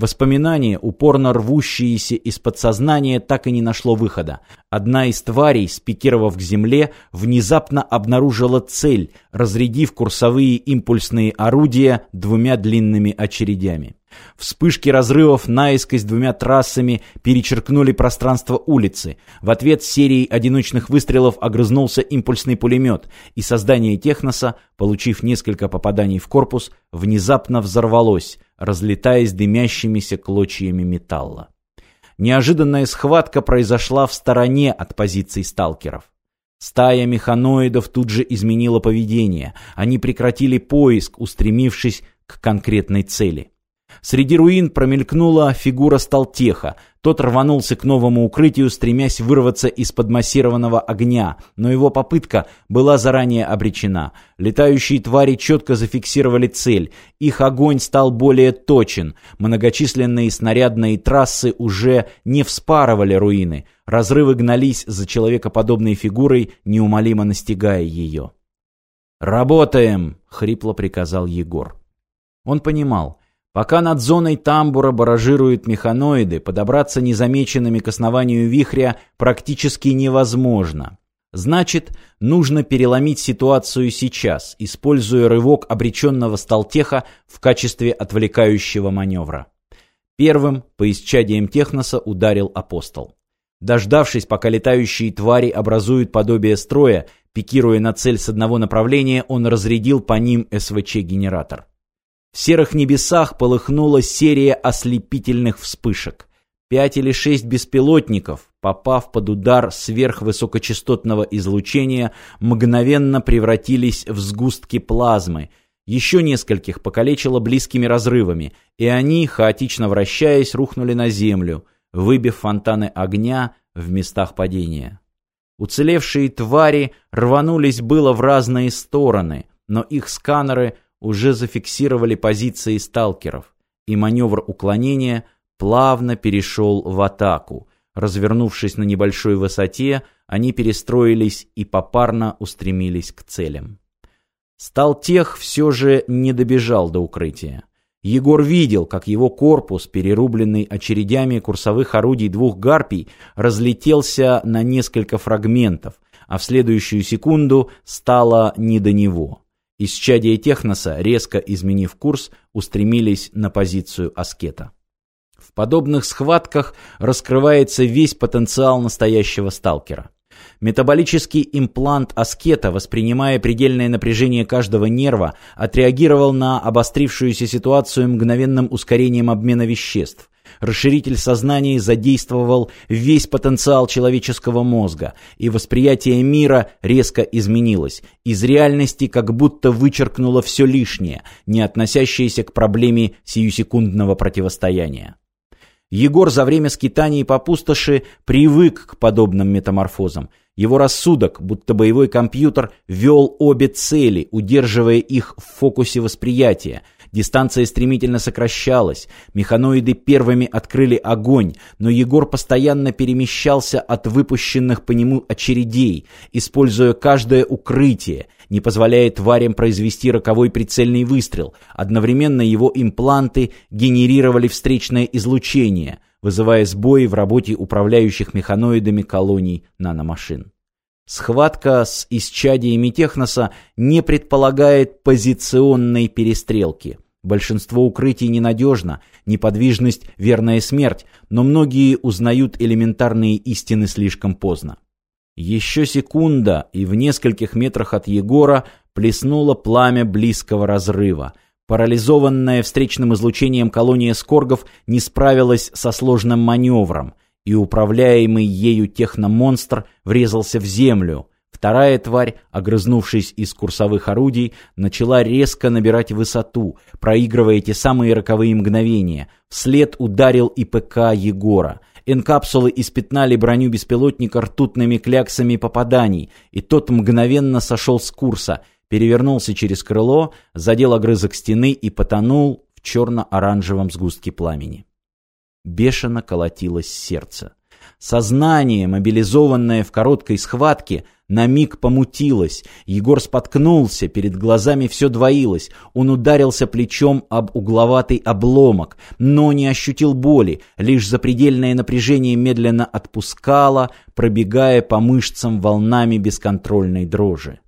Воспоминание, упорно рвущееся из подсознания, так и не нашло выхода. Одна из тварей, спикировав к земле, внезапно обнаружила цель, разрядив курсовые импульсные орудия двумя длинными очередями. Вспышки разрывов наискось двумя трассами перечеркнули пространство улицы. В ответ серией одиночных выстрелов огрызнулся импульсный пулемет, и создание техноса, получив несколько попаданий в корпус, внезапно взорвалось, разлетаясь дымящимися клочьями металла. Неожиданная схватка произошла в стороне от позиций сталкеров. Стая механоидов тут же изменила поведение. Они прекратили поиск, устремившись к конкретной цели. Среди руин промелькнула фигура Сталтеха. Тот рванулся к новому укрытию, стремясь вырваться из-под массированного огня, но его попытка была заранее обречена. Летающие твари четко зафиксировали цель. Их огонь стал более точен. Многочисленные снарядные трассы уже не вспарывали руины. Разрывы гнались за человекоподобной фигурой, неумолимо настигая ее. «Работаем!» — хрипло приказал Егор. Он понимал, Пока над зоной тамбура баражируют механоиды, подобраться незамеченными к основанию вихря практически невозможно. Значит, нужно переломить ситуацию сейчас, используя рывок обреченного сталтеха в качестве отвлекающего маневра. Первым по исчадиям техноса ударил апостол. Дождавшись, пока летающие твари образуют подобие строя, пикируя на цель с одного направления, он разрядил по ним СВЧ-генератор. В серых небесах полыхнула серия ослепительных вспышек. Пять или шесть беспилотников, попав под удар сверхвысокочастотного излучения, мгновенно превратились в сгустки плазмы. Еще нескольких покалечило близкими разрывами, и они, хаотично вращаясь, рухнули на землю, выбив фонтаны огня в местах падения. Уцелевшие твари рванулись было в разные стороны, но их сканеры – уже зафиксировали позиции сталкеров, и маневр уклонения плавно перешел в атаку. Развернувшись на небольшой высоте, они перестроились и попарно устремились к целям. Сталтех все же не добежал до укрытия. Егор видел, как его корпус, перерубленный очередями курсовых орудий двух гарпий, разлетелся на несколько фрагментов, а в следующую секунду стало не до него. Исчадия техноса, резко изменив курс, устремились на позицию аскета. В подобных схватках раскрывается весь потенциал настоящего сталкера. Метаболический имплант аскета, воспринимая предельное напряжение каждого нерва, отреагировал на обострившуюся ситуацию мгновенным ускорением обмена веществ. Расширитель сознания задействовал весь потенциал человеческого мозга, и восприятие мира резко изменилось. Из реальности как будто вычеркнуло все лишнее, не относящееся к проблеме сиюсекундного противостояния. Егор за время скитаний по пустоши привык к подобным метаморфозам. Его рассудок, будто боевой компьютер, вел обе цели, удерживая их в фокусе восприятия – Дистанция стремительно сокращалась. Механоиды первыми открыли огонь, но Егор постоянно перемещался от выпущенных по нему очередей, используя каждое укрытие, не позволяя тварям произвести роковой прицельный выстрел. Одновременно его импланты генерировали встречное излучение, вызывая сбои в работе управляющих механоидами колоний наномашин. Схватка с исчадиями техноса не предполагает позиционной перестрелки. Большинство укрытий ненадежно, неподвижность – верная смерть, но многие узнают элементарные истины слишком поздно. Еще секунда, и в нескольких метрах от Егора плеснуло пламя близкого разрыва. Парализованная встречным излучением колония скоргов не справилась со сложным маневром – и управляемый ею техномонстр врезался в землю. Вторая тварь, огрызнувшись из курсовых орудий, начала резко набирать высоту, проигрывая те самые роковые мгновения. Вслед ударил и ПК Егора. Энкапсулы испятнали броню беспилотника ртутными кляксами попаданий, и тот мгновенно сошел с курса, перевернулся через крыло, задел огрызок стены и потонул в черно-оранжевом сгустке пламени. Бешено колотилось сердце. Сознание, мобилизованное в короткой схватке, на миг помутилось. Егор споткнулся, перед глазами все двоилось. Он ударился плечом об угловатый обломок, но не ощутил боли, лишь запредельное напряжение медленно отпускало, пробегая по мышцам волнами бесконтрольной дрожи.